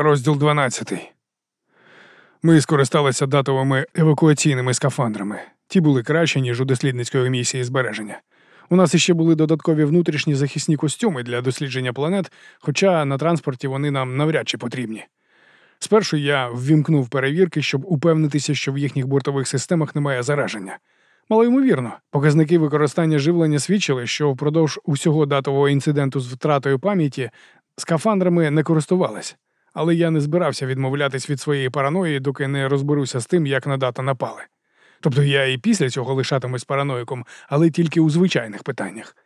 Розділ 12. Ми скористалися датовими евакуаційними скафандрами. Ті були кращі, ніж у дослідницької місії збереження. У нас іще були додаткові внутрішні захисні костюми для дослідження планет, хоча на транспорті вони нам навряд чи потрібні. Спершу я ввімкнув перевірки, щоб упевнитися, що в їхніх бортових системах немає зараження. Малоймовірно, показники використання живлення свідчили, що впродовж усього датового інциденту з втратою пам'яті скафандрами не користувались, але я не збирався відмовлятись від своєї параної, доки не розберуся з тим, як на дата напали. Тобто я і після цього лишатимусь параноїком, але тільки у звичайних питаннях.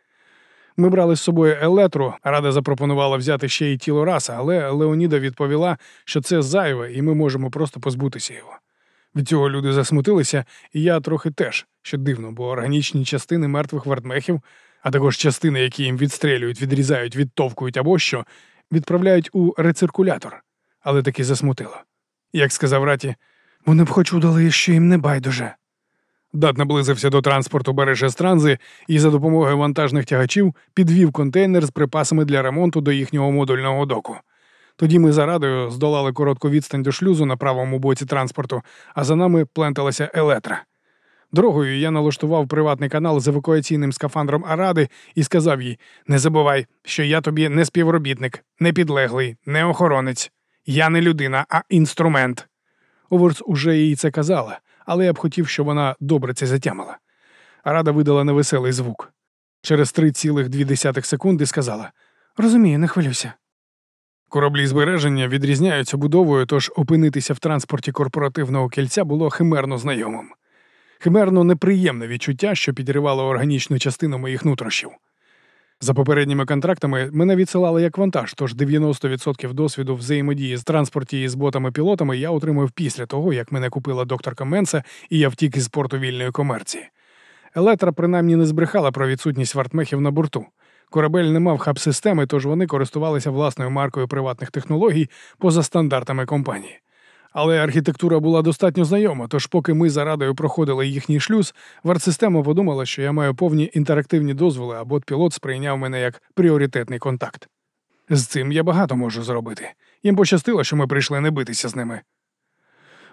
Ми брали з собою елетру, рада запропонувала взяти ще й тіло раса, але Леоніда відповіла, що це зайве, і ми можемо просто позбутися його. Від цього люди засмутилися, і я трохи теж, що дивно, бо органічні частини мертвих вартмехів, а також частини, які їм відстрелюють, відрізають, відтовкують або що, відправляють у рециркулятор, але таки засмутило. Як сказав Раті, вони б хоч удали, що їм не байдуже. Дат наблизився до транспорту береже Странзи і за допомогою вантажних тягачів підвів контейнер з припасами для ремонту до їхнього модульного доку. Тоді ми за радою здолали коротку відстань до шлюзу на правому боці транспорту, а за нами пленталася елетра. Дорогою я налаштував приватний канал з евакуаційним скафандром Аради і сказав їй: не забувай, що я тобі не співробітник, не підлеглий, не охоронець. Я не людина, а інструмент. Оверс уже їй це казала, але я б хотів, щоб вона добре це затямила. Арада видала невеселий звук. Через 3,2 секунди сказала: Розумію, не хвилюйся. Кораблі збереження відрізняються будовою, тож опинитися в транспорті корпоративного кільця було химерно знайомим. Химерно неприємне відчуття, що підривало органічну частину моїх нутрощів. За попередніми контрактами мене відсилали як вантаж, тож 90% досвіду взаємодії з транспорті і з ботами-пілотами я отримав після того, як мене купила докторка Менса і я втік із порту вільної комерції. Електра принаймні не збрехала про відсутність вартмехів на борту. Корабель не мав хаб-системи, тож вони користувалися власною маркою приватних технологій поза стандартами компанії. Але архітектура була достатньо знайома, тож поки ми за радою проходили їхній шлюз, вартсистема подумала, що я маю повні інтерактивні дозволи, а бот-пілот сприйняв мене як пріоритетний контакт. З цим я багато можу зробити. Їм пощастило, що ми прийшли не битися з ними.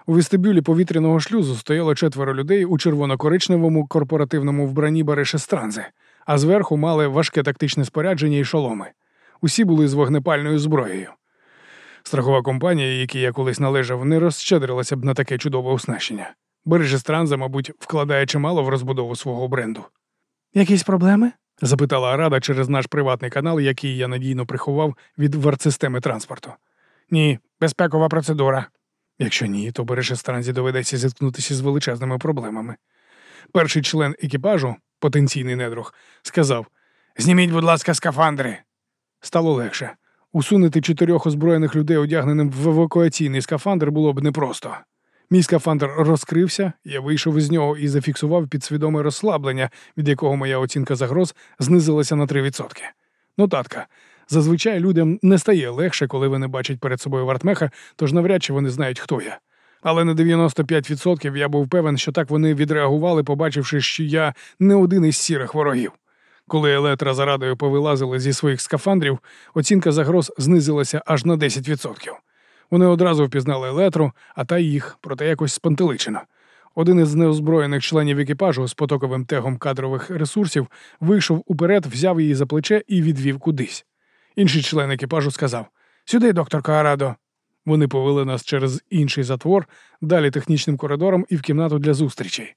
У вестибюлі повітряного шлюзу стояло четверо людей у червоно-коричневому корпоративному вбранні Баришестранзи, а зверху мали важке тактичне спорядження і шоломи. Усі були з вогнепальною зброєю. Страхова компанія, якій я колись належав, не розщедрилася б на таке чудове оснащення. Бережестранза, мабуть, вкладає чимало в розбудову свого бренду. Якісь проблеми? запитала Арада через наш приватний канал, який я надійно приховав від вартсистеми транспорту. Ні, безпекова процедура. Якщо ні, то Бережестранзі доведеться зіткнутися з величезними проблемами. Перший член екіпажу, потенційний недруг, сказав: Зніміть, будь ласка, скафандри. Стало легше. Усунути чотирьох озброєних людей, одягненим в евакуаційний скафандр, було б непросто. Мій скафандр розкрився, я вийшов із нього і зафіксував підсвідоме розслаблення, від якого моя оцінка загроз знизилася на 3%. Нотатка. Зазвичай людям не стає легше, коли вони бачать перед собою вартмеха, тож навряд чи вони знають, хто я. Але на 95% я був певен, що так вони відреагували, побачивши, що я не один із сірих ворогів. Коли електра за радою повилазили зі своїх скафандрів, оцінка загроз знизилася аж на 10%. Вони одразу впізнали елетру, а та їх, проте якось спантеличено. Один із неозброєних членів екіпажу з потоковим тегом кадрових ресурсів вийшов уперед, взяв її за плече і відвів кудись. Інший член екіпажу сказав: Сюди, доктор Каарадо. Вони повели нас через інший затвор, далі технічним коридором і в кімнату для зустрічей.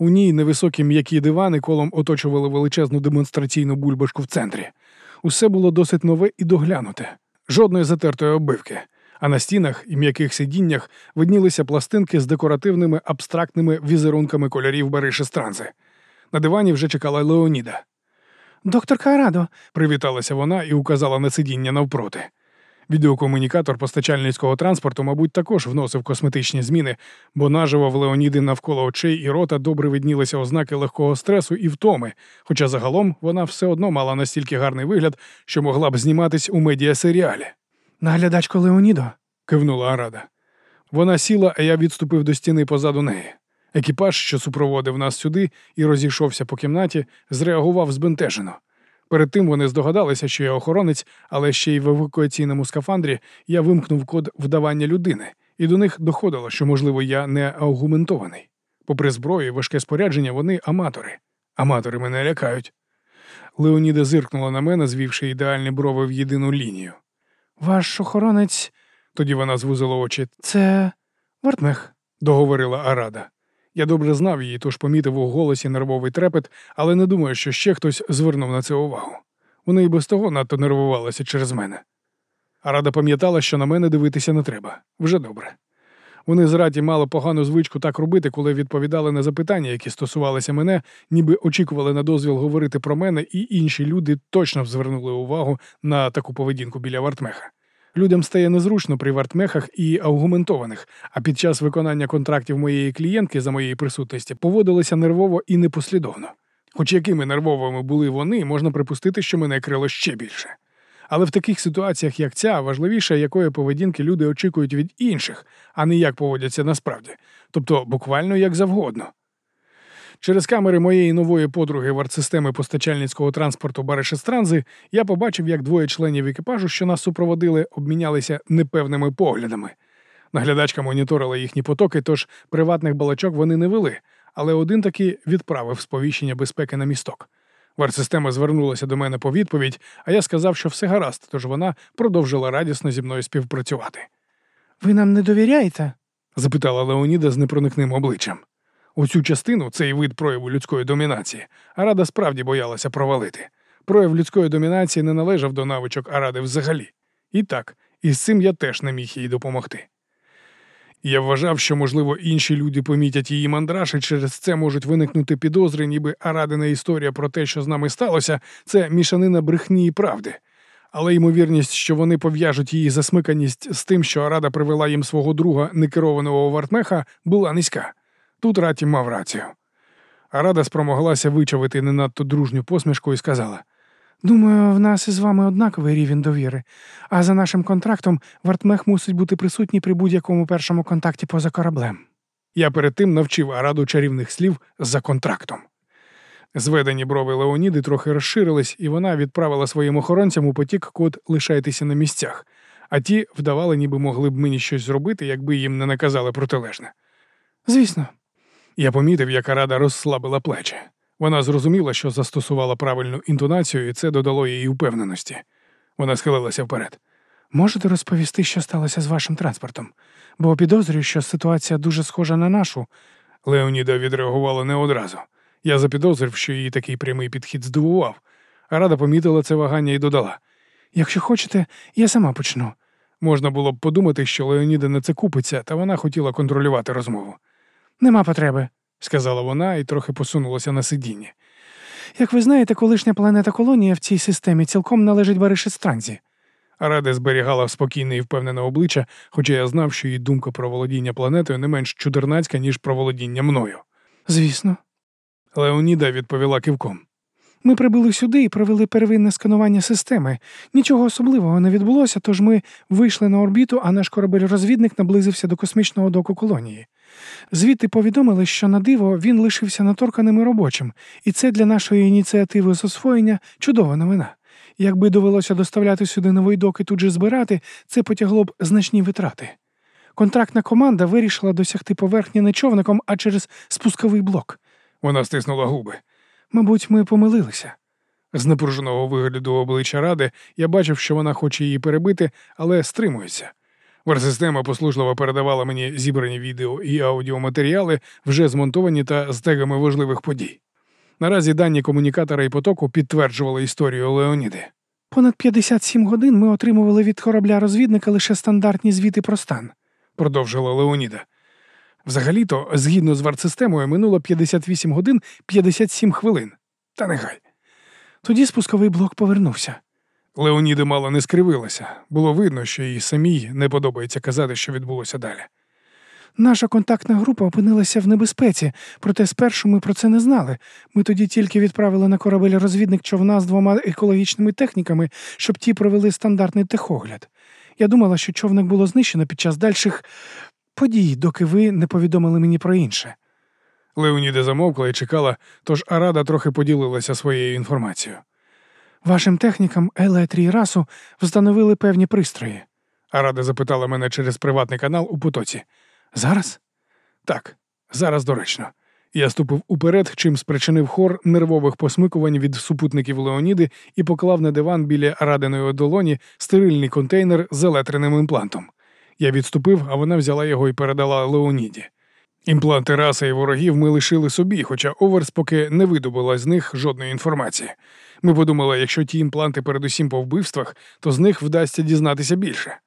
У ній невисокі м'які дивани колом оточували величезну демонстраційну бульбашку в центрі. Усе було досить нове і доглянуте, жодної затертої оббивки. А на стінах і м'яких сидіннях виднілися пластинки з декоративними абстрактними візерунками кольорів Бариші Странзи. На дивані вже чекала Леоніда. Доктор Кайрадо, привіталася вона і указала на сидіння навпроти. Відеокомунікатор постачальницького транспорту, мабуть, також вносив косметичні зміни, бо наживо в Леоніди навколо очей і рота добре виднілися ознаки легкого стресу і втоми, хоча загалом вона все одно мала настільки гарний вигляд, що могла б зніматись у медіасеріалі. Наглядачко Леонідо, кивнула Арада. Вона сіла, а я відступив до стіни позаду неї. Екіпаж, що супроводив нас сюди і розійшовся по кімнаті, зреагував збентежено. Перед тим вони здогадалися, що я охоронець, але ще й в евакуаційному скафандрі я вимкнув код вдавання людини, і до них доходило, що, можливо, я не аугументований. Попри зброю і важке спорядження, вони аматори. Аматори мене лякають. Леоніда зиркнула на мене, звівши ідеальні брови в єдину лінію. Ваш охоронець, тоді вона звузила очі, це Вартмех, договорила Арада. Я добре знав її, тож помітив у голосі нервовий трепет, але не думаю, що ще хтось звернув на це увагу. Вони і без того надто нервувалися через мене. Арада пам'ятала, що на мене дивитися не треба. Вже добре. Вони з раді мали погану звичку так робити, коли відповідали на запитання, які стосувалися мене, ніби очікували на дозвіл говорити про мене, і інші люди точно звернули увагу на таку поведінку біля Вартмеха. Людям стає незручно при вартмехах і аугументованих, а під час виконання контрактів моєї клієнтки за моєї присутності поводилися нервово і непослідовно. Хоч якими нервовими були вони, можна припустити, що мене крило ще більше. Але в таких ситуаціях, як ця, важливіше, якої поведінки люди очікують від інших, а не як поводяться насправді, тобто буквально як завгодно. Через камери моєї нової подруги в артсистеми постачальницького транспорту Баришестранзи я побачив, як двоє членів екіпажу, що нас супроводили, обмінялися непевними поглядами. Наглядачка моніторила їхні потоки, тож приватних балачок вони не вели, але один таки відправив сповіщення безпеки на місток. Вартсистема звернулася до мене по відповідь, а я сказав, що все гаразд, тож вона продовжила радісно зі мною співпрацювати. Ви нам не довіряєте? запитала Леоніда з непроникним обличчям. У цю частину цей вид прояву людської домінації Арада справді боялася провалити. Прояв людської домінації не належав до навичок Аради взагалі. І так, і з цим я теж не міг їй допомогти. Я вважав, що, можливо, інші люди помітять її мандраж, і через це можуть виникнути підозри, ніби Арадина історія про те, що з нами сталося, це мішанина брехні і правди. Але ймовірність, що вони пов'яжуть її засмиканість з тим, що Арада привела їм свого друга некерованого вартмеха, була низька. Тут Раті мав рацію. Арада спромоглася вичавити не надто дружню посмішку і сказала: Думаю, в нас із вами однаковий рівень довіри, а за нашим контрактом Вартмех мусить бути присутній при будь-якому першому контакті поза кораблем. Я перед тим навчив Араду чарівних слів за контрактом. Зведені брови Леоніди трохи розширились, і вона відправила своїм охоронцям у потік код лишайтеся на місцях, а ті вдавали, ніби могли б мені щось зробити, якби їм не наказали протилежне. Звісно, я помітив, як Арада розслабила плечі. Вона зрозуміла, що застосувала правильну інтонацію, і це додало їй упевненості. Вона схилилася вперед. Можете розповісти, що сталося з вашим транспортом? Бо підозрюю, що ситуація дуже схожа на нашу. Леоніда відреагувала не одразу. Я запідозрив, що її такий прямий підхід здивував. Рада помітила це вагання і додала: Якщо хочете, я сама почну. Можна було б подумати, що Леоніда на це купиться, та вона хотіла контролювати розмову. Нема потреби, сказала вона і трохи посунулася на сидінні. Як ви знаєте, колишня планета колонія в цій системі цілком належить Баришестранзі. Рада зберігала спокійне і впевнене обличчя, хоча я знав, що її думка про володіння планетою не менш чудернацька, ніж про володіння мною. Звісно. Леоніда відповіла кивком. Ми прибули сюди і провели первинне сканування системи. Нічого особливого не відбулося, тож ми вийшли на орбіту, а наш корабель-розвідник наблизився до космічного доку колонії. Звідти повідомили, що на диво він лишився наторканим і робочим, і це для нашої ініціативи з освоєння чудова новина. Якби довелося доставляти сюди новий док і тут же збирати, це потягло б значні витрати. Контрактна команда вирішила досягти поверхні не човником, а через спусковий блок. Вона стиснула губи. Мабуть, ми помилилися. З напруженого вигляду обличчя ради я бачив, що вона хоче її перебити, але стримується. Варсистема послужливо передавала мені зібрані відео і аудіоматеріали, вже змонтовані та з тегами важливих подій. Наразі дані комунікатора і потоку підтверджували історію Леоніди. Понад 57 годин ми отримували від корабля розвідника лише стандартні звіти про стан, продовжила Леоніда. Взагалі-то, згідно з вартсистемою, минуло 58 годин 57 хвилин. Та нехай. Тоді спусковий блок повернувся. Леоніда мало не скривилася. Було видно, що їй самій не подобається казати, що відбулося далі. Наша контактна група опинилася в небезпеці, проте спершу ми про це не знали. Ми тоді тільки відправили на корабель розвідник човна з двома екологічними техніками, щоб ті провели стандартний техогляд. Я думала, що човник було знищено під час дальших подій, доки ви не повідомили мені про інше. Леоніда замовкла і чекала, тож Арада трохи поділилася своєю інформацією. Вашим технікам Елетрі і расу встановили певні пристрої. Арада запитала мене через приватний канал у потоці. Зараз? Так, зараз доречно. Я ступив уперед, чим спричинив хор нервових посмикувань від супутників Леоніди і поклав на диван біля радиної долоні стерильний контейнер з електреним імплантом. Я відступив, а вона взяла його і передала Леоніді. Імпланти раси і ворогів ми лишили собі, хоча Оверс поки не видобула з них жодної інформації. Ми подумали, якщо ті імпланти передусім по вбивствах, то з них вдасться дізнатися більше.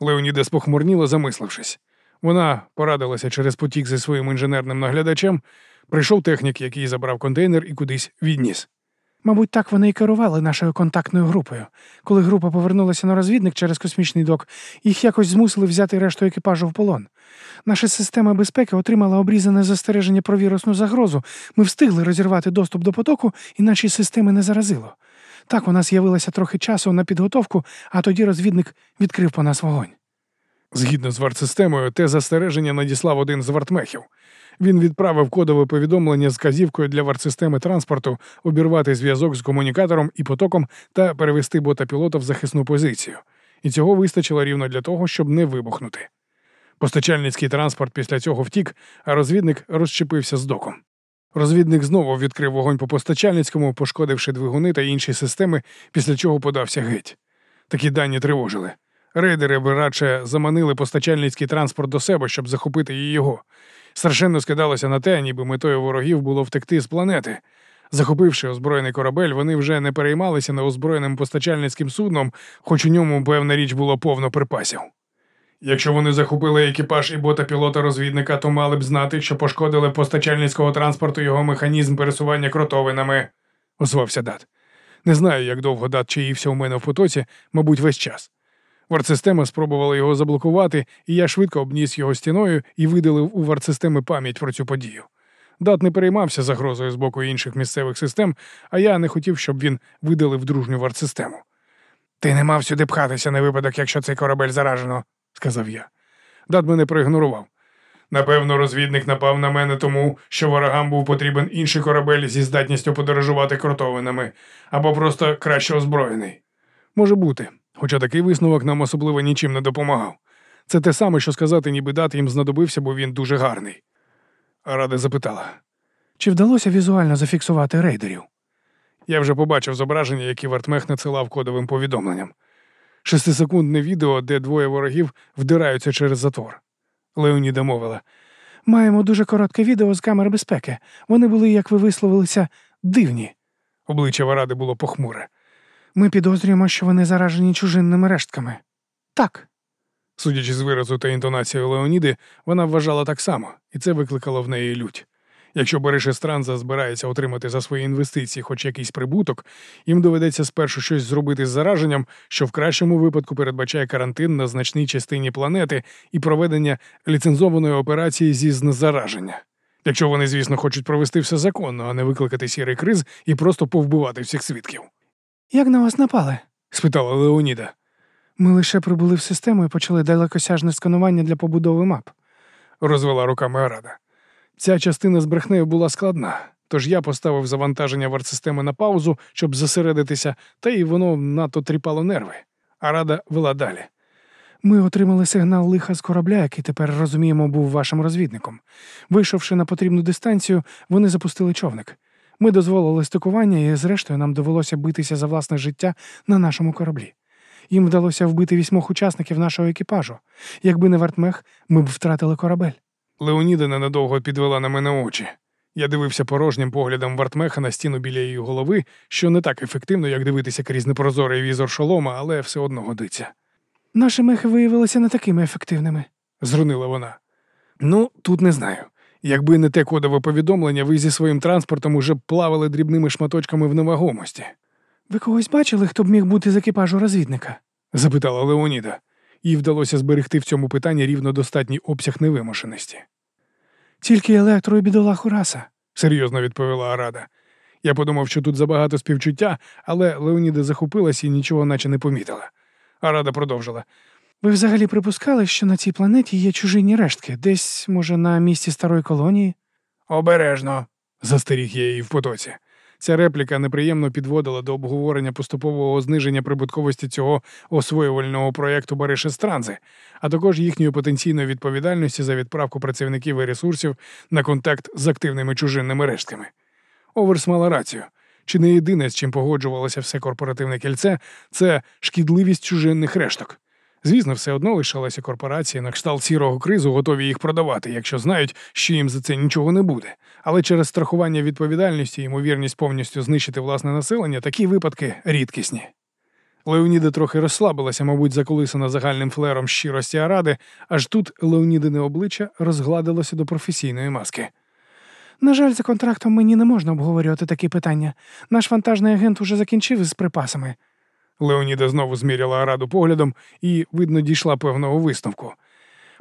Леоніда спохмурніла, замислившись. Вона порадилася через потік зі своїм інженерним наглядачем. Прийшов технік, який забрав контейнер і кудись відніс. Мабуть, так вони і керували нашою контактною групою. Коли група повернулася на розвідник через космічний док, їх якось змусили взяти решту екіпажу в полон. Наша система безпеки отримала обрізане застереження про вірусну загрозу. Ми встигли розірвати доступ до потоку, і наші системи не заразило. Так у нас з'явилося трохи часу на підготовку, а тоді розвідник відкрив по нас вогонь. Згідно з вартсистемою, те застереження надіслав один з вартмехів. Він відправив кодове повідомлення з казівкою для вартсистеми транспорту обірвати зв'язок з комунікатором і потоком та перевести бота пілота в захисну позицію. І цього вистачило рівно для того, щоб не вибухнути. Постачальницький транспорт після цього втік, а розвідник розчепився з доком. Розвідник знову відкрив вогонь по постачальницькому, пошкодивши двигуни та інші системи, після чого подався геть. Такі дані тривожили. Рейдери б радше заманили постачальницький транспорт до себе, щоб захопити і його. Страшенно скидалося на те, ніби метою ворогів було втекти з планети. Захопивши озброєний корабель, вони вже не переймалися неозброєним постачальницьким судном, хоч у ньому, певна річ, було повно припасів. Якщо вони захопили екіпаж і бота пілота розвідника, то мали б знати, що пошкодили постачальницького транспорту його механізм пересування кротовинами, озвався Дат. Не знаю, як довго Дат чаївся у мене в потоці, мабуть, весь час. Вартсистема спробувала його заблокувати, і я швидко обніс його стіною і видалив у вартсистеми пам'ять про цю подію. Дат не переймався загрозою з боку інших місцевих систем, а я не хотів, щоб він видалив дружню вартсистему. Ти не мав сюди пхатися на випадок, якщо цей корабель заражено, сказав я. Дат мене проігнорував. Напевно, розвідник напав на мене тому, що ворогам був потрібен інший корабель зі здатністю подорожувати кротовинами або просто краще озброєний. Може бути, хоча такий висновок нам особливо нічим не допомагав. Це те саме, що сказати, ніби дат їм знадобився, бо він дуже гарний. Рада запитала. Чи вдалося візуально зафіксувати рейдерів? Я вже побачив зображення, які Вартмех надсилав кодовим повідомленням. Шестисекундне відео, де двоє ворогів вдираються через затвор. Леоніда мовила. Маємо дуже коротке відео з камер безпеки. Вони були, як ви висловилися, дивні. Обличчя Варади було похмуре. Ми підозрюємо, що вони заражені чужинними рештками. Так. Судячи з виразу та інтонацією Леоніди, вона вважала так само, і це викликало в неї лють. Якщо Бориш Естранза збирається отримати за свої інвестиції хоч якийсь прибуток, їм доведеться спершу щось зробити з зараженням, що в кращому випадку передбачає карантин на значній частині планети і проведення ліцензованої операції зі знезараження. Якщо вони, звісно, хочуть провести все законно, а не викликати сірий криз і просто повбивати всіх свідків. Як на вас напали? спитала Леоніда. Ми лише прибули в систему і почали далекосяжне сканування для побудови мап. розвела руками Арада. Ця частина з брехнею була складна, тож я поставив завантаження вартсистеми на паузу, щоб зосередитися, та й воно надто тріпало нерви. А рада вела далі. Ми отримали сигнал лиха з корабля, який тепер розуміємо, був вашим розвідником. Вийшовши на потрібну дистанцію, вони запустили човник. Ми дозволили стикування, і, зрештою, нам довелося битися за власне життя на нашому кораблі. Їм вдалося вбити вісьмох учасників нашого екіпажу. Якби не вартмех, ми б втратили корабель. Леоніда ненадовго підвела на мене очі. Я дивився порожнім поглядом вартмеха на стіну біля її голови, що не так ефективно, як дивитися крізь непрозорий візор шолома, але все одно годиться. Наші мехи виявилися не такими ефективними. Зрунила вона. Ну, тут не знаю. Якби не те кодове повідомлення, ви зі своїм транспортом уже б плавали дрібними шматочками в невагомості. Ви когось бачили, хто б міг бути з екіпажу розвідника? запитала Леоніда. Їй вдалося зберегти в цьому питанні рівно достатній обсяг невимушеності. Тільки електро і бідолаху раса. серйозно відповіла Арада. Я подумав, що тут забагато співчуття, але Леоніда захопилась і нічого наче не помітила. Арада продовжила. Ви взагалі припускали, що на цій планеті є чужинні рештки, десь, може, на місці старої колонії? Обережно, застеріг я її в потоці. Ця репліка неприємно підводила до обговорення поступового зниження прибутковості цього освоювального проєкту Бариши Странзи, а також їхньої потенційної відповідальності за відправку працівників і ресурсів на контакт з активними чужинними рештками. Оверс мала рацію. Чи не єдине, з чим погоджувалося все корпоративне кільце, це шкідливість чужинних решток. Звісно, все одно лишалися корпорації на кшталт сірого кризу, готові їх продавати, якщо знають, що їм за це нічого не буде. Але через страхування відповідальності і ймовірність повністю знищити власне населення, такі випадки рідкісні. Леоніда трохи розслабилася, мабуть, заколисана загальним флером щирості Аради, аж тут Леонідине обличчя розгладилося до професійної маски. На жаль, за контрактом мені не можна обговорювати такі питання. Наш вантажний агент уже закінчив із припасами. Леоніда знову зміряла Араду поглядом і, видно, дійшла певного висновку.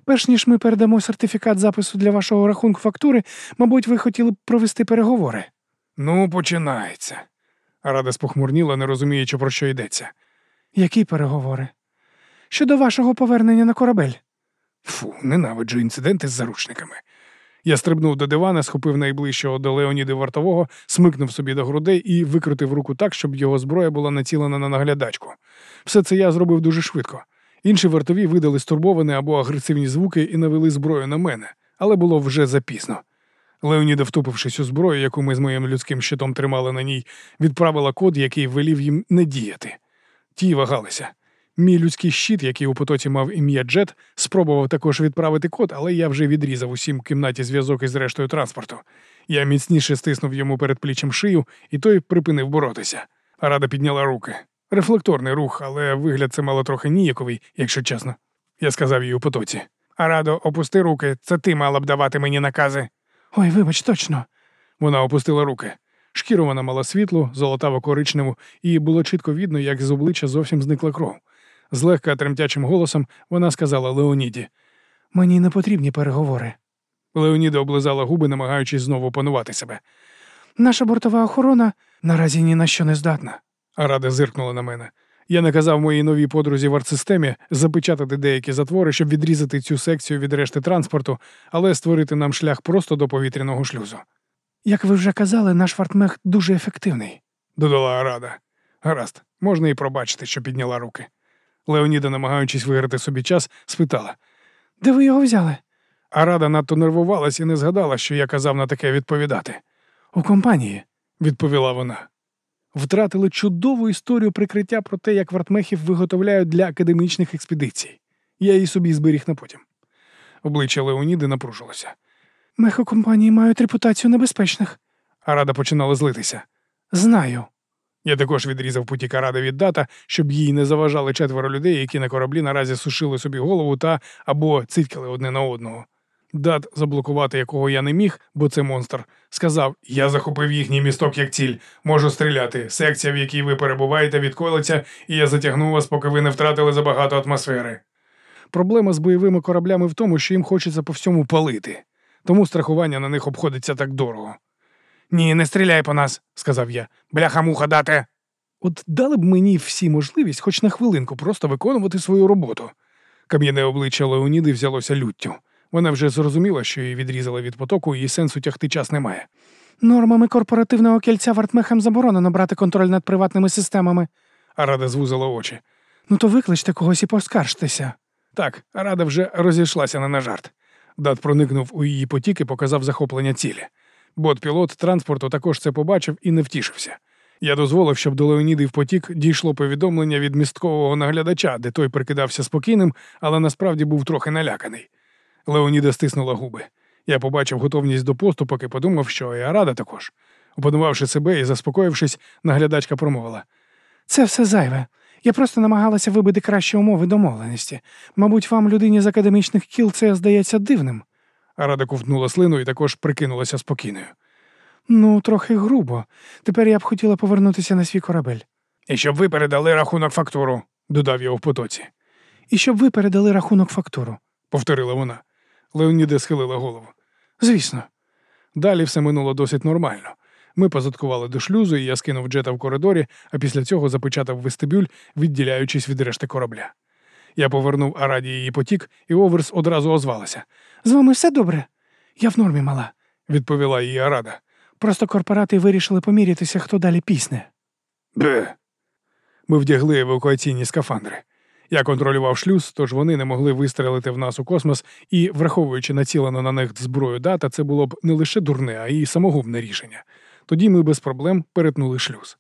Перш ніж ми передамо сертифікат запису для вашого рахунку фактури, мабуть, ви хотіли б провести переговори. Ну, починається. Арада спохмурніла, не розуміючи, про що йдеться. Які переговори? Щодо вашого повернення на корабель. Фу, ненавиджу інциденти з заручниками. Я стрибнув до дивана, схопив найближчого до Леоніди вартового, смикнув собі до грудей і викрутив руку так, щоб його зброя була націлена на наглядачку. Все це я зробив дуже швидко. Інші вартові видали стурбовані або агресивні звуки і навели зброю на мене, але було вже запізно. Леоніда, втупившись у зброю, яку ми з моїм людським щитом тримали на ній, відправила код, який велів їм не діяти. Ті вагалися. Мій людський щит, який у потоці мав ім'я Джет, спробував також відправити код, але я вже відрізав усім кімнаті зв'язок із рештою транспорту. Я міцніше стиснув йому перед плічем шию, і той припинив боротися. Рада підняла руки. Рефлекторний рух, але вигляд це мало трохи ніяковий, якщо чесно. Я сказав їй у потоці. Арадо, опусти руки, це ти мала б давати мені накази. Ой, вибач, точно. Вона опустила руки. Шкіру вона мала світлу, золотаво коричневу, і було чітко видно, як з обличчя зовсім зникла кров. Злегка тремтячим голосом вона сказала Леоніді. Мені не потрібні переговори. Леоніда облизала губи, намагаючись знову панувати себе. Наша бортова охорона наразі ні на що не здатна. Рада зиркнула на мене. Я наказав моїй новій подрузі в артсистемі запечатати деякі затвори, щоб відрізати цю секцію від решти транспорту, але створити нам шлях просто до повітряного шлюзу. Як ви вже казали, наш вартмех дуже ефективний, додала Арада. Гаразд, можна і пробачити, що підняла руки. Леоніда, намагаючись виграти собі час, спитала Де ви його взяли? Арада надто нервувалась і не згадала, що я казав на таке відповідати. У компанії, відповіла вона. Втратили чудову історію прикриття про те, як вартмехів виготовляють для академічних експедицій. Я її собі зберіг на потім. Обличчя Леоніди напружилося. Мехокомпанії мають репутацію небезпечних. Арада починала злитися. Знаю. Я також відрізав потік Аради від дата, щоб їй не заважали четверо людей, які на кораблі наразі сушили собі голову та або цитькали одне на одного. Дат, заблокувати якого я не міг, бо це монстр, сказав: Я захопив їхній місток як ціль, можу стріляти. Секція, в якій ви перебуваєте, відколиться, і я затягну вас, поки ви не втратили забагато атмосфери. Проблема з бойовими кораблями в тому, що їм хочеться по всьому палити, тому страхування на них обходиться так дорого. Ні, не стріляй по нас, сказав я. Бляха муха дате. От дали б мені всі можливість, хоч на хвилинку, просто виконувати свою роботу. Кам'яне обличчя Леоніди взялося люттю. Вона вже зрозуміла, що її відрізали від потоку, і сенсу тягти час немає. Нормами корпоративного кільця Вартмехам заборонено брати контроль над приватними системами. Арада звузила очі. Ну, то викличте когось і поскаржтеся. Так, Арада вже розійшлася не на жарт. Дат проникнув у її потік і показав захоплення цілі. Бот-пілот транспорту також це побачив і не втішився. Я дозволив, щоб до Леоніди в потік дійшло повідомлення від місткового наглядача, де той прикидався спокійним, але насправді був трохи наляканий. Леоніда стиснула губи. Я побачив готовність до поступок і подумав, що і Арада також. Опанувавши себе і заспокоївшись, наглядачка промовила: Це все зайве. Я просто намагалася вибити кращі умови домовленості. Мабуть, вам, людині з академічних кіл, це здається дивним. Арада ковтнула слину і також прикинулася спокійною. Ну, трохи грубо. Тепер я б хотіла повернутися на свій корабель. І щоб ви передали рахунок фактуру, додав я в потоці. І щоб ви передали рахунок фактуру, повторила вона. Леоніда схилила голову. Звісно. Далі все минуло досить нормально. Ми позадкували до шлюзу, і я скинув джета в коридорі, а після цього запечатав вестибюль, відділяючись від решти корабля. Я повернув Араді її потік, і Оверс одразу озвалася. З вами все добре? Я в нормі мала, відповіла її Арада. Просто корпорати вирішили помірятися, хто далі пісне. Бе. Ми вдягли евакуаційні скафандри. Я контролював шлюз, тож вони не могли вистрелити в нас у космос, і, враховуючи націлену на них зброю дата, це було б не лише дурне, а й самогубне рішення. Тоді ми без проблем перетнули шлюз.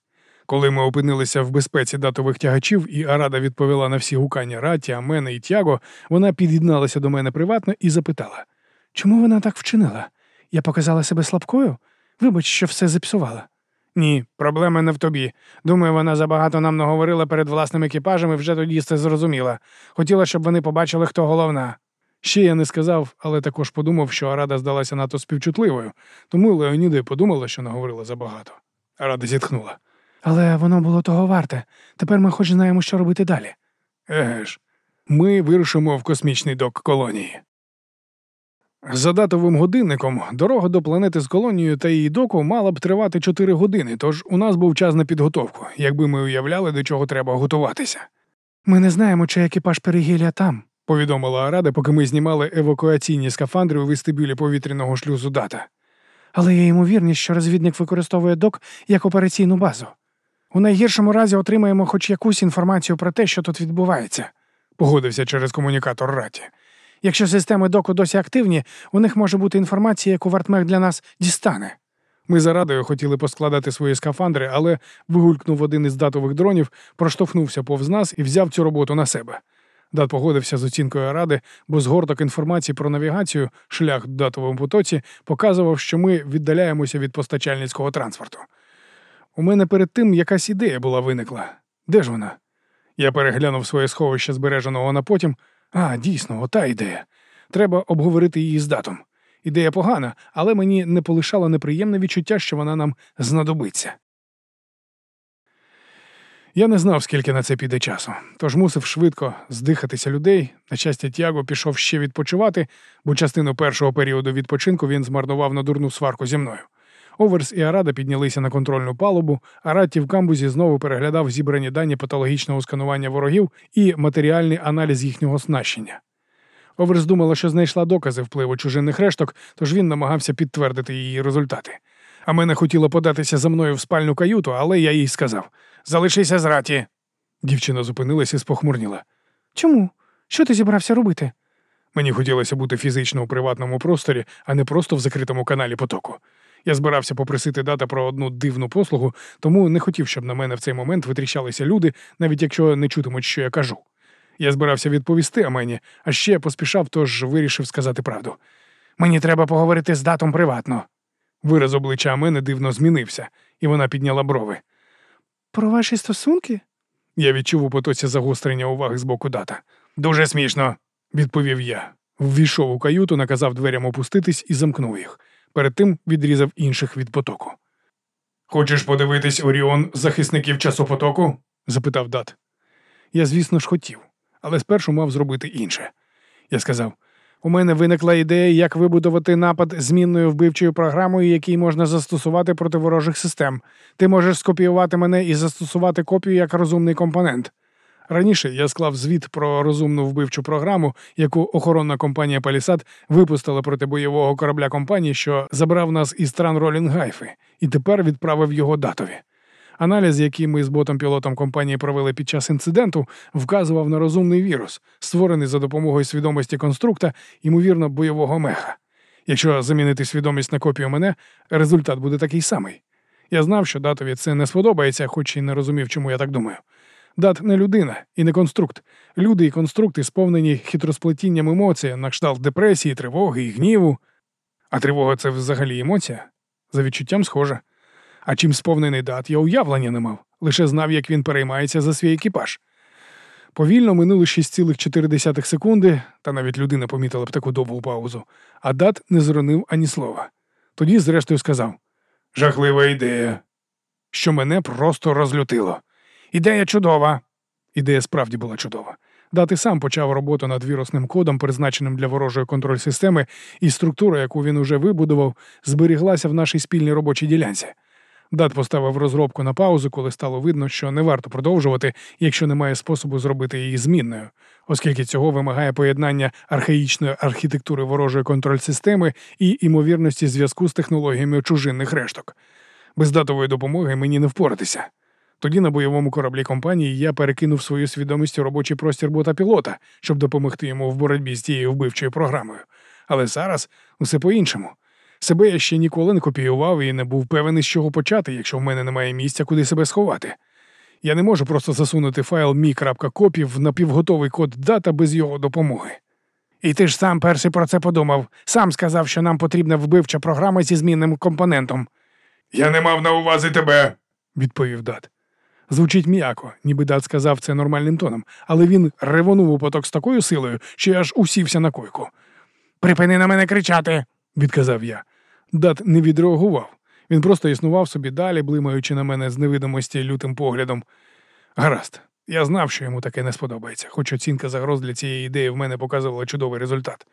Коли ми опинилися в безпеці датових тягачів, і Арада відповіла на всі гукання Раті, Амена і Тяго, вона під'єдналася до мене приватно і запитала: Чому вона так вчинила? Я показала себе слабкою? Вибач, що все зіпсувала. Ні, проблема не в тобі. Думаю, вона забагато нам наговорила перед власним екіпажем і вже тоді це зрозуміла. Хотіла, щоб вони побачили, хто головна. Ще я не сказав, але також подумав, що Арада здалася надто співчутливою, тому Леоніда подумала, що наговорила забагато. Арада зітхнула. Але воно було того варте. Тепер ми хоч знаємо, що робити далі. Еге ж, ми вирушимо в космічний док колонії. За датовим годинником дорога до планети з колонією та її доку мала б тривати 4 години, тож у нас був час на підготовку, якби ми уявляли, до чого треба готуватися. Ми не знаємо, чи екіпаж перегілля там, повідомила Арада, поки ми знімали евакуаційні скафандри у вестибюлі повітряного шлюзу дата. Але є ймовірність, що розвідник використовує док як операційну базу. У найгіршому разі отримаємо хоч якусь інформацію про те, що тут відбувається, погодився через комунікатор Раті. Якщо системи доку досі активні, у них може бути інформація, яку вартмех для нас дістане. Ми за радою хотіли поскладати свої скафандри, але вигулькнув один із датових дронів, проштовхнувся повз нас і взяв цю роботу на себе. Дат погодився з оцінкою ради, бо згорток інформації про навігацію, шлях в датовому потоці, показував, що ми віддаляємося від постачальницького транспорту. У мене перед тим якась ідея була виникла. Де ж вона? Я переглянув своє сховище збереженого на потім. А, дійсно, ота ідея. Треба обговорити її з датом. Ідея погана, але мені не полишало неприємне відчуття, що вона нам знадобиться. Я не знав, скільки на це піде часу, тож мусив швидко здихатися людей. На щастя, Тяго пішов ще відпочивати, бо частину першого періоду відпочинку він змарнував на дурну сварку зі мною. Оверс і Арада піднялися на контрольну палубу, а Ратті в камбузі знову переглядав зібрані дані патологічного сканування ворогів і матеріальний аналіз їхнього оснащення. Оверс думала, що знайшла докази впливу чужинних решток, тож він намагався підтвердити її результати. А мене хотіла податися за мною в спальну каюту, але я їй сказав Залишися з раті. Дівчина зупинилася і спохмурніла. Чому? Що ти зібрався робити? Мені хотілося бути фізично у приватному просторі, а не просто в закритому каналі потоку. Я збирався попросити дата про одну дивну послугу, тому не хотів, щоб на мене в цей момент витріщалися люди, навіть якщо не чутимуть, що я кажу. Я збирався відповісти Амені, а ще поспішав, тож вирішив сказати правду. Мені треба поговорити з датом приватно. Вираз обличчя Амени дивно змінився, і вона підняла брови. Про ваші стосунки? Я відчув у потоці загострення уваги з боку дата. Дуже смішно, відповів я. Ввійшов у каюту, наказав дверям опуститись і замкнув їх перед тим відрізав інших від потоку. Хочеш подивитись Оріон захисників часопотоку? запитав Дат. Я, звісно ж, хотів, але спершу мав зробити інше. Я сказав: у мене виникла ідея, як вибудувати напад змінною вбивчою програмою, який можна застосувати проти ворожих систем. Ти можеш скопіювати мене і застосувати копію як розумний компонент. Раніше я склав звіт про розумну вбивчу програму, яку охоронна компанія Палісад випустила проти бойового корабля компанії, що забрав нас із стран Ролінгайфи, і тепер відправив його датові. Аналіз, який ми з ботом-пілотом компанії провели під час інциденту, вказував на розумний вірус, створений за допомогою свідомості конструкта, ймовірно, бойового меха. Якщо замінити свідомість на копію мене, результат буде такий самий. Я знав, що датові це не сподобається, хоч і не розумів, чому я так думаю. Дат не людина і не конструкт. Люди і конструкти сповнені хитросплетінням емоцій, на кшталт депресії, тривоги і гніву. А тривога це взагалі емоція? За відчуттям схоже. А чим сповнений дат, я уявлення не мав, лише знав, як він переймається за свій екіпаж. Повільно минуло 6,4 секунди, та навіть людина помітила б таку довгу паузу, а дат не зронив ані слова. Тоді, зрештою, сказав Жахлива ідея, що мене просто розлютило. Ідея чудова. Ідея справді була чудова. Дати сам почав роботу над вірусним кодом, призначеним для ворожої контроль системи, і структура, яку він уже вибудував, зберіглася в нашій спільній робочій ділянці. Дат поставив розробку на паузу, коли стало видно, що не варто продовжувати, якщо немає способу зробити її змінною, оскільки цього вимагає поєднання архаїчної архітектури ворожої контроль-системи і імовірності зв'язку з технологіями чужинних решток. Без датової допомоги мені не впоратися. Тоді на бойовому кораблі компанії я перекинув свою свідомість у робочий простір бота пілота, щоб допомогти йому в боротьбі з тією вбивчою програмою. Але зараз усе по-іншому. Себе я ще ніколи не копіював і не був певен, з чого почати, якщо в мене немає місця, куди себе сховати. Я не можу просто засунути файл мі.копі в напівготовий код дата без його допомоги. І ти ж сам перший про це подумав. Сам сказав, що нам потрібна вбивча програма зі змінним компонентом. Я не мав на увазі тебе, відповів Дат. Звучить м'яко, ніби Дат сказав це нормальним тоном, але він ревонув у поток з такою силою, що аж усівся на койку. Припини на мене кричати, відказав я. Дат не відреагував. Він просто існував собі далі, блимаючи на мене з невидимості лютим поглядом. Гаразд, я знав, що йому таке не сподобається, хоч оцінка загроз для цієї ідеї в мене показувала чудовий результат.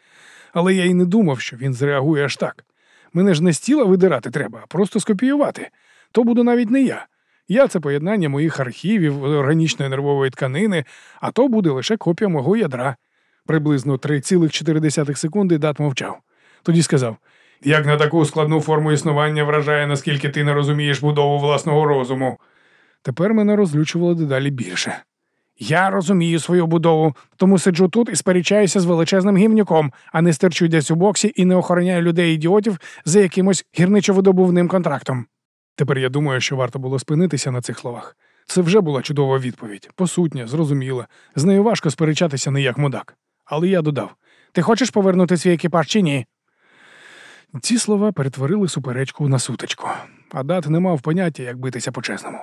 Але я й не думав, що він зреагує аж так. Мене ж не з тіла видирати треба, а просто скопіювати. То буду навіть не я. Я це поєднання моїх архівів, органічної нервової тканини, а то буде лише копія мого ядра. Приблизно 3,4 секунди дат мовчав. Тоді сказав: Як на таку складну форму існування вражає, наскільки ти не розумієш будову власного розуму. Тепер мене розлючувало дедалі більше. Я розумію свою будову, тому сиджу тут і сперечаюся з величезним гівнюком, а не стерчу десь у боксі і не охороняю людей ідіотів за якимось гірничовидобувним контрактом. Тепер я думаю, що варто було спинитися на цих словах. Це вже була чудова відповідь, посутня, зрозуміла. З нею важко сперечатися не як мудак. Але я додав: Ти хочеш повернути свій екіпаж чи ні? Ці слова перетворили суперечку на сутичку, а дат не мав поняття, як битися по-чесному.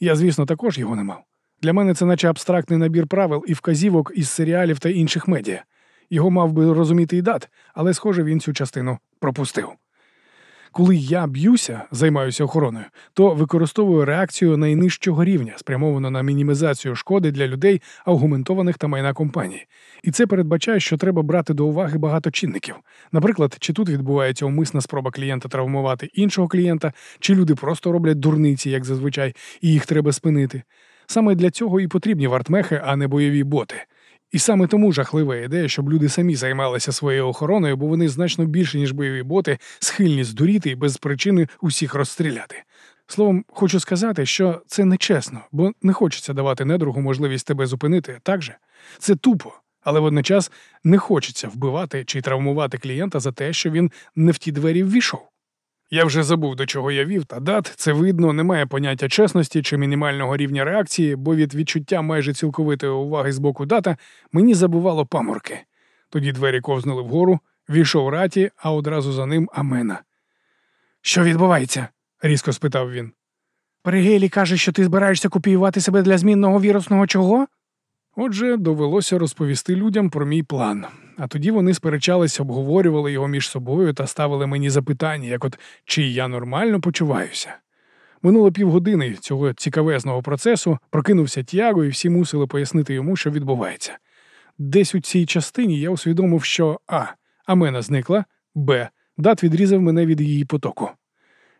Я, звісно, також його не мав. Для мене це наче абстрактний набір правил і вказівок із серіалів та інших медіа. Його мав би розуміти і дат, але, схоже, він цю частину пропустив. Коли я б'юся, займаюся охороною, то використовую реакцію найнижчого рівня, спрямовану на мінімізацію шкоди для людей, аргументованих та майна компанії. І це передбачає, що треба брати до уваги багато чинників. Наприклад, чи тут відбувається умисна спроба клієнта травмувати іншого клієнта, чи люди просто роблять дурниці, як зазвичай, і їх треба спинити. Саме для цього і потрібні вартмехи, а не бойові боти. І саме тому жахлива ідея, щоб люди самі займалися своєю охороною, бо вони значно більше, ніж бойові боти, схильні здуріти і без причини усіх розстріляти. Словом, хочу сказати, що це нечесно, бо не хочеться давати недругу можливість тебе зупинити, так же? Це тупо, але водночас не хочеться вбивати чи травмувати клієнта за те, що він не в ті двері ввійшов. Я вже забув, до чого я вів, та дат це видно, немає поняття чесності чи мінімального рівня реакції, бо від відчуття майже цілковитої уваги з боку дата мені забувало паморки. Тоді двері ковзнули вгору, війшов раті, а одразу за ним Амена. Що відбувається? різко спитав він. Перегелі каже, що ти збираєшся копіювати себе для змінного вірусного чого? Отже, довелося розповісти людям про мій план. А тоді вони сперечались, обговорювали його між собою та ставили мені запитання, як от чи я нормально почуваюся. Минуло півгодини цього цікавезного процесу, прокинувся Тяго, і всі мусили пояснити йому, що відбувається. Десь у цій частині я усвідомив, що А. Амена зникла, Б. Дат відрізав мене від її потоку.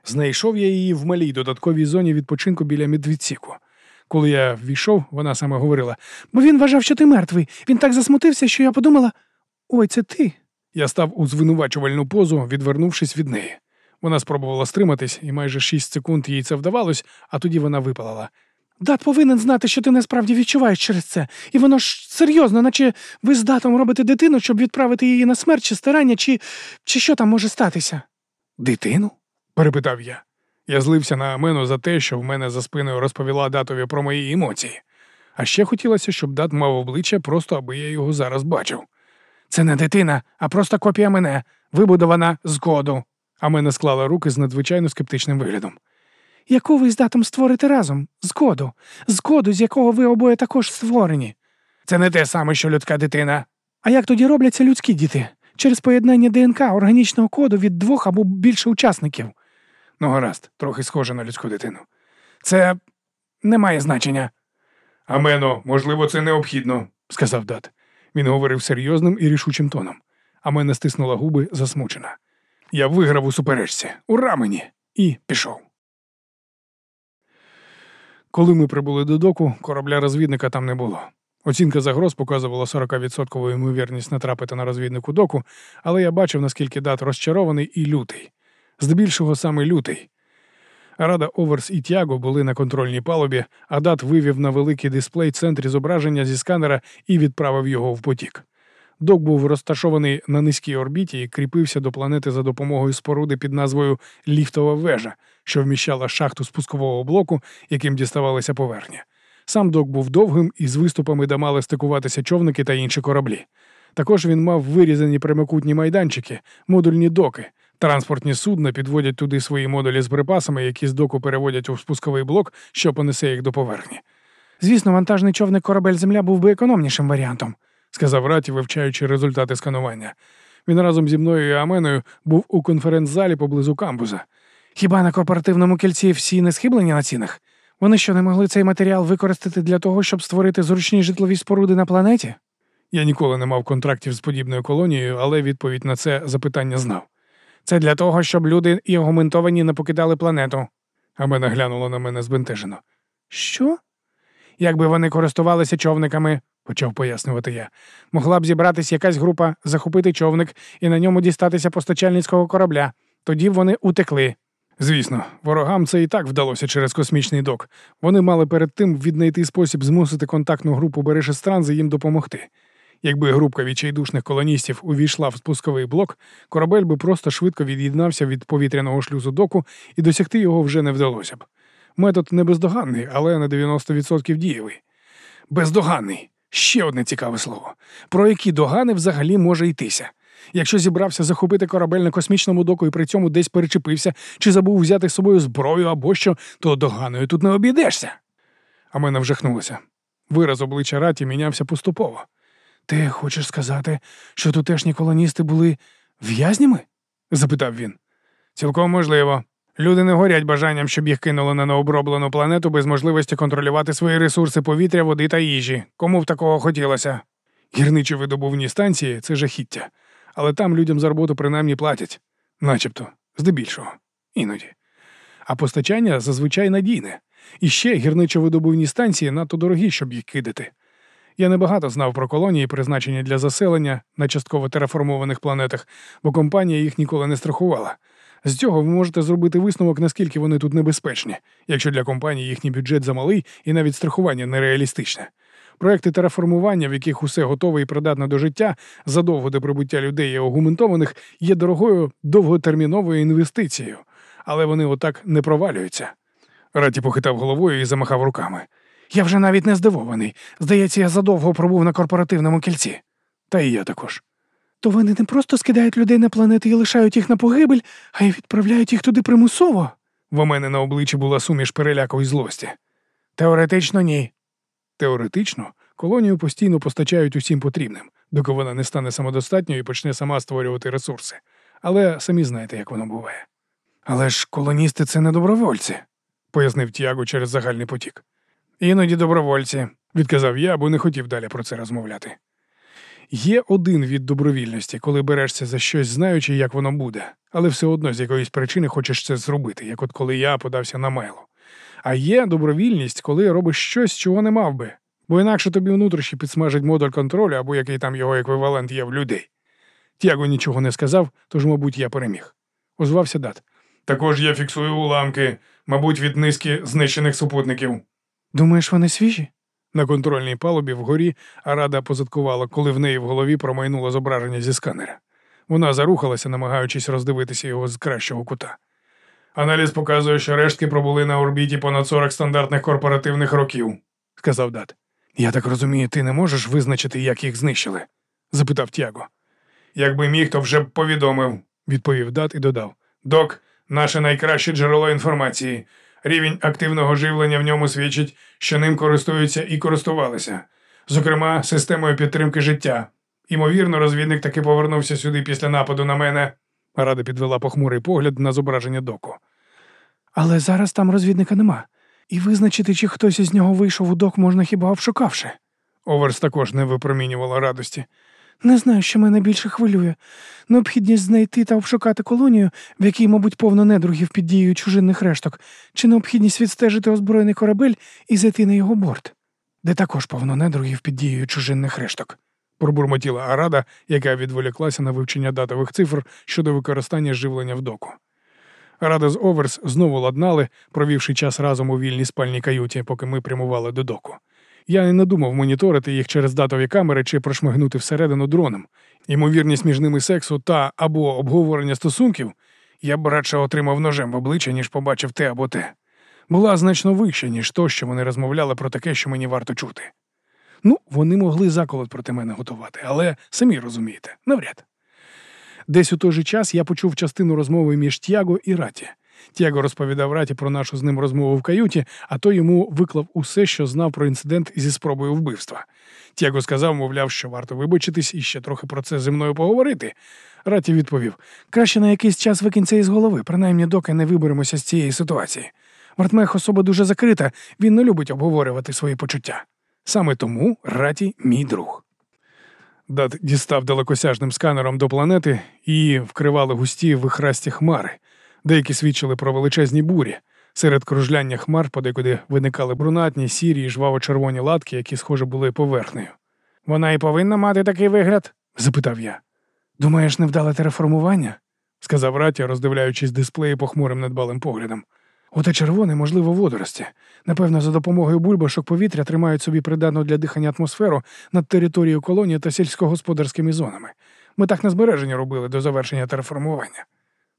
Знайшов я її в малій додатковій зоні відпочинку біля медвідсіку. Коли я ввійшов, вона саме говорила: бо він вважав, що ти мертвий. Він так засмутився, що я подумала: ой, це ти. Я став у звинувачувальну позу, відвернувшись від неї. Вона спробувала стриматись, і майже шість секунд їй це вдавалось, а тоді вона випалала. Дат повинен знати, що ти насправді відчуваєш через це. І воно ж серйозно, наче ви з датом робите дитину, щоб відправити її на смерть чи старання, чи, чи що там може статися. Дитину? перепитав я. Я злився на Амену за те, що в мене за спиною розповіла датові про мої емоції. А ще хотілося, щоб дат мав обличчя, просто аби я його зараз бачив. Це не дитина, а просто копія мене, вибудована з коду. Амена склала руки з надзвичайно скептичним виглядом. Яку ви з датом створите разом? З коду, з з якого ви обоє також створені. Це не те саме, що людська дитина. А як тоді робляться людські діти? Через поєднання ДНК органічного коду від двох або більше учасників. Ну, гаразд, трохи схоже на людську дитину. Це не має значення. Амено, можливо, це необхідно, сказав Дат. Він говорив серйозним і рішучим тоном. Амена стиснула губи засмучена. Я виграв у суперечці. Ура мені! І пішов. Коли ми прибули до доку, корабля розвідника там не було. Оцінка загроз показувала 40% ймовірність натрапити на розвіднику доку, але я бачив, наскільки дат розчарований і лютий. Здебільшого саме лютий. Рада Оверс і Тяго були на контрольній палубі, а дат вивів на великий дисплей центрі зображення зі сканера і відправив його в потік. Док був розташований на низькій орбіті і кріпився до планети за допомогою споруди під назвою Ліфтова вежа, що вміщала шахту спускового блоку, яким діставалася поверхня. Сам док був довгим і з виступами, де мали стикуватися човники та інші кораблі. Також він мав вирізані прямокутні майданчики, модульні доки. Транспортні судна підводять туди свої модулі з припасами, які з доку переводять у спусковий блок, що понесе їх до поверхні. Звісно, вантажний човник корабель Земля був би економнішим варіантом, сказав Раті, вивчаючи результати сканування. Він разом зі мною і Аменою був у конференц-залі поблизу камбуза. Хіба на корпоративному кільці всі не схиблені на цінах? Вони що не могли цей матеріал використати для того, щоб створити зручні житлові споруди на планеті? Я ніколи не мав контрактів з подібною колонією, але відповідь на це запитання знав. Це для того, щоб люди і агументовані не покидали планету. Амена глянула на мене збентежено. Що? Якби вони користувалися човниками, почав пояснювати я, могла б зібратися якась група, захопити човник і на ньому дістатися постачальницького корабля. Тоді вони утекли. Звісно, ворогам це і так вдалося через космічний док. Вони мали перед тим віднайти спосіб змусити контактну групу Берешестранзи їм допомогти. Якби групка відчайдушних колоністів увійшла в спусковий блок, корабель би просто швидко від'єднався від повітряного шлюзу доку і досягти його вже не вдалося б. Метод не бездоганний, але на 90% дієвий. Бездоганний ще одне цікаве слово. Про які догани взагалі може йтися? Якщо зібрався захопити корабель на космічному доку і при цьому десь перечепився чи забув взяти з собою зброю або що, то доганою тут не обійдешся. А мене вжахнулося. Вираз обличчя раті мінявся поступово. Ти хочеш сказати, що тутешні колоністи були в'язнями? запитав він. Цілком можливо. Люди не горять бажанням, щоб їх кинули на необроблену планету без можливості контролювати свої ресурси повітря, води та їжі. Кому б такого хотілося? Гірничі видобувні станції це жахіття, але там людям за роботу принаймні платять, начебто, здебільшого, іноді. А постачання зазвичай надійне. І ще гірничо-видобувні станції надто дорогі, щоб їх кидати. Я небагато знав про колонії, призначені для заселення на частково тераформованих планетах, бо компанія їх ніколи не страхувала. З цього ви можете зробити висновок, наскільки вони тут небезпечні, якщо для компанії їхній бюджет замалий і навіть страхування нереалістичне. Проекти тераформування, в яких усе готове і придатне до життя, задовго до прибуття людей і агументованих, є дорогою довготерміновою інвестицією, але вони отак не провалюються. Раті похитав головою і замахав руками. Я вже навіть не здивований. Здається, я задовго пробув на корпоративному кільці. Та і я також. То вони не просто скидають людей на планети і лишають їх на погибель, а й відправляють їх туди примусово. В мене на обличчі була суміш переляку і злості. Теоретично ні. Теоретично, колонію постійно постачають усім потрібним, доки вона не стане самодостатньою і почне сама створювати ресурси. Але самі знаєте, як воно буває. Але ж колоністи це не добровольці, пояснив Тіаго через загальний потік. Іноді добровольці, відказав я, бо не хотів далі про це розмовляти. Є один від добровільності, коли берешся за щось, знаючи, як воно буде, але все одно з якоїсь причини хочеш це зробити, як от коли я подався на майло. А є добровільність, коли робиш щось, чого не мав би, бо інакше тобі внутрішні підсмажить модуль контролю або який там його еквівалент є в людей. Тяго нічого не сказав, тож, мабуть, я переміг. Озвався дат. Також я фіксую уламки, мабуть, від низки знищених супутників. Думаєш, вони свіжі? На контрольній палубі вгорі Арада позадкувала, коли в неї в голові промайнуло зображення зі сканера. Вона зарухалася, намагаючись роздивитися його з кращого кута. Аналіз показує, що рештки пробули на орбіті понад 40 стандартних корпоративних років, сказав Дат. Я так розумію, ти не можеш визначити, як їх знищили? запитав Тяго. Якби міг, то вже б повідомив, відповів Дат і додав. Док, наше найкраще джерело інформації. Рівень активного живлення в ньому свідчить, що ним користуються і користувалися, зокрема, системою підтримки життя. Імовірно, розвідник таки повернувся сюди після нападу на мене. Рада підвела похмурий погляд на зображення доку. Але зараз там розвідника нема, і визначити, чи хтось із нього вийшов у док, можна хіба обшукавши. Оверс також не випромінювала радості. Не знаю, що мене більше хвилює. Необхідність знайти та обшукати колонію, в якій, мабуть, повно недругів під дією чужинних решток, чи необхідність відстежити озброєний корабель і зайти на його борт, де також повно недругів під дією чужинних решток. Пробурмотіла Арада, яка відволіклася на вивчення датових цифр щодо використання живлення в доку. Рада з Оверс знову ладнали, провівши час разом у вільній спальній каюті, поки ми прямували до доку. Я не думав моніторити їх через датові камери чи прошмигнути всередину дроном. Ймовірність між ними сексу та або обговорення стосунків я б радше отримав ножем в обличчя, ніж побачив те або те. Була значно вища, ніж то, що вони розмовляли про таке, що мені варто чути. Ну, вони могли заколот проти мене готувати, але самі розумієте, навряд. Десь у той же час я почув частину розмови між Тяго і Раті. Тяго розповідав Раті про нашу з ним розмову в каюті, а той йому виклав усе, що знав про інцидент зі спробою вбивства. Тяго сказав, мовляв, що варто вибачитись і ще трохи про це зі мною поговорити. Раті відповів: краще на якийсь час викинь це із голови, принаймні доки не виберемося з цієї ситуації. Вартмех особа дуже закрита, він не любить обговорювати свої почуття. Саме тому Раті мій друг. Дат дістав далекосяжним сканером до планети і вкривали густі вихрасті хмари. Деякі свідчили про величезні бурі. Серед кружляння хмар подекуди виникали брунатні, сірі і жваво-червоні латки, які, схоже, були поверхнею. Вона і повинна мати такий вигляд? запитав я. Думаєш, невдале тереформування? сказав Раті, роздивляючись дисплеї похмурим недбалим поглядом. Оте червоне, можливо, водорості. Напевно, за допомогою бульбашок повітря тримають собі придатну для дихання атмосферу над територією колонії та сільськогосподарськими зонами. Ми так на збереженні робили до завершення тереформування.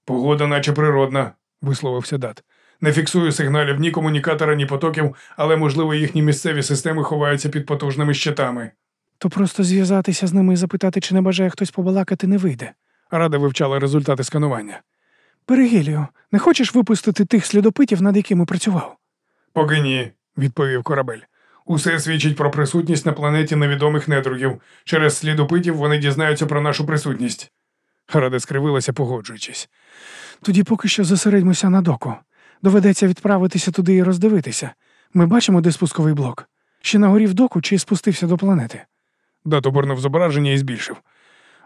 Погода, наче природна, висловився Дат. Не фіксую сигналів ні комунікатора, ні потоків, але, можливо, їхні місцеві системи ховаються під потужними щитами. То просто зв'язатися з ними і запитати, чи не бажає хтось побалакати, не вийде. Рада вивчала результати сканування. Перегіліо, не хочеш випустити тих слідопитів, над якими працював? Поки ні, відповів корабель. Усе свідчить про присутність на планеті невідомих недругів. Через слідопитів вони дізнаються про нашу присутність. Рада скривилася, погоджуючись. Тоді поки що зосередьмося на доку. Доведеться відправитися туди і роздивитися. Ми бачимо, де спусковий блок. Ще нагорів доку чи спустився до планети. Дат обернув зображення і збільшив.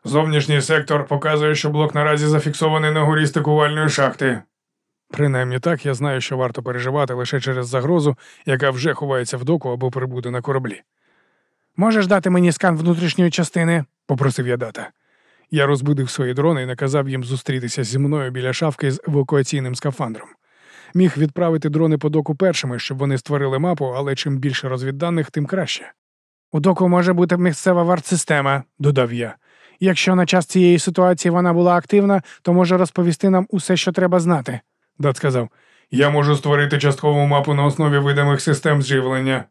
Зовнішній сектор показує, що блок наразі зафіксований на горі стикувальної шахти. Принаймні так я знаю, що варто переживати лише через загрозу, яка вже ховається в доку або прибуде на кораблі. Можеш дати мені скан внутрішньої частини? попросив я дата. Я розбудив свої дрони і наказав їм зустрітися зі мною біля шафки з евакуаційним скафандром. Міг відправити дрони по доку першими, щоб вони створили мапу, але чим більше розвідданих, тим краще. У доку може бути місцева варт-система, додав я. Якщо на час цієї ситуації вона була активна, то може розповісти нам усе, що треба знати. Дат сказав: Я можу створити часткову мапу на основі видимих систем зживлення.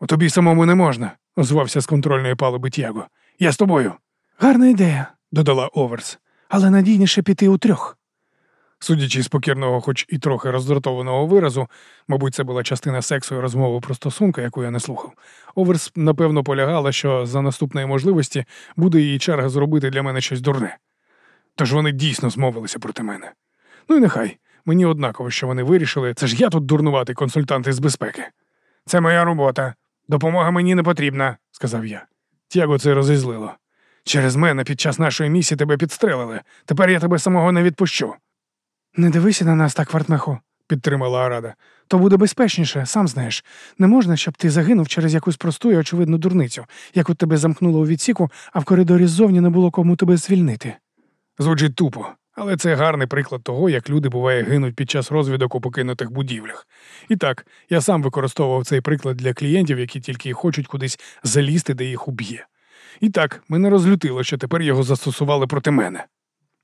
У тобі самому не можна, озвався з контрольної палуби Тяго. Я з тобою. Гарна ідея, додала Оверс. Але надійніше піти у трьох. Судячи з покірного, хоч і трохи роздратованого виразу, мабуть, це була частина сексу і розмови про стосунки, яку я не слухав. Оверс, напевно, полягала, що за наступної можливості буде її черга зробити для мене щось дурне. Тож вони дійсно змовилися проти мене. Ну і нехай, мені однаково, що вони вирішили, це ж я тут дурнуватий консультант із безпеки. Це моя робота. Допомога мені не потрібна, сказав я. Тяго це розізлило. Через мене під час нашої місії тебе підстрелили. Тепер я тебе самого не відпущу. Не дивися на нас так, Вартмеху, підтримала Арада. То буде безпечніше, сам знаєш. Не можна, щоб ти загинув через якусь просту і очевидну дурницю, яку тебе замкнуло у відсіку, а в коридорі ззовні не було кому тебе звільнити. Звучить тупо, але це гарний приклад того, як люди буває гинуть під час розвідок у покинутих будівлях. І так, я сам використовував цей приклад для клієнтів, які тільки хочуть кудись залізти, де їх уб'є. І так, мене розлютило, що тепер його застосували проти мене.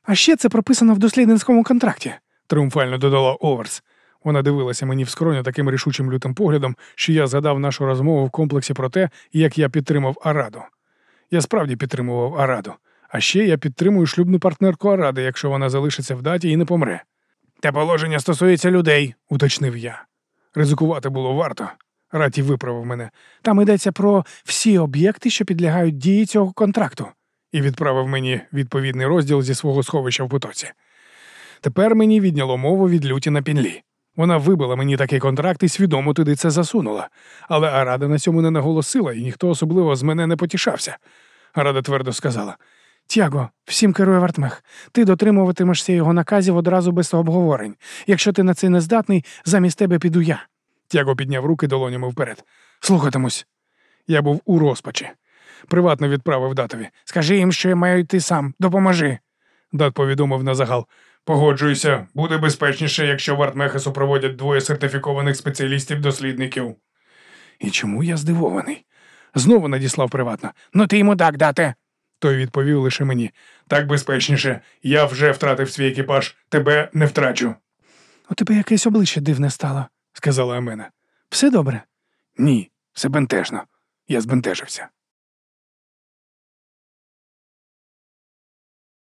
А ще це прописано в дослідницькому контракті, тріумфально додала Оверс. Вона дивилася мені в скроню таким рішучим лютим поглядом, що я згадав нашу розмову в комплексі про те, як я підтримав Араду. Я справді підтримував Араду. А ще я підтримую шлюбну партнерку Аради, якщо вона залишиться в даті і не помре. Те положення стосується людей, уточнив я. Ризикувати було варто. Раті виправив мене. Там йдеться про всі об'єкти, що підлягають дії цього контракту, і відправив мені відповідний розділ зі свого сховища в потоці. Тепер мені відняло мову від люті на пінлі. Вона вибила мені такий контракт і свідомо туди це засунула. Але Арада на цьому не наголосила, і ніхто особливо з мене не потішався. Рада твердо сказала. Тяго, всім керує Вартмех. Ти дотримуватимешся його наказів одразу без обговорень. Якщо ти на це не здатний, замість тебе піду я. Тяго підняв руки долонями вперед. Слухатимусь. Я був у розпачі. Приватно відправив датові. Скажи їм, що я маю йти сам. Допоможи. Дат повідомив на загал. Погоджуюся, буде безпечніше, якщо в Артмеха супроводять двоє сертифікованих спеціалістів-дослідників. І чому я здивований? Знову надіслав приватно. Ну ти йому так дати. Той відповів лише мені. Так безпечніше. Я вже втратив свій екіпаж, тебе не втрачу, У тебе якесь обличчя дивне стало. Сказала Амена. Все добре. Ні, все бентежно. Я збентежився.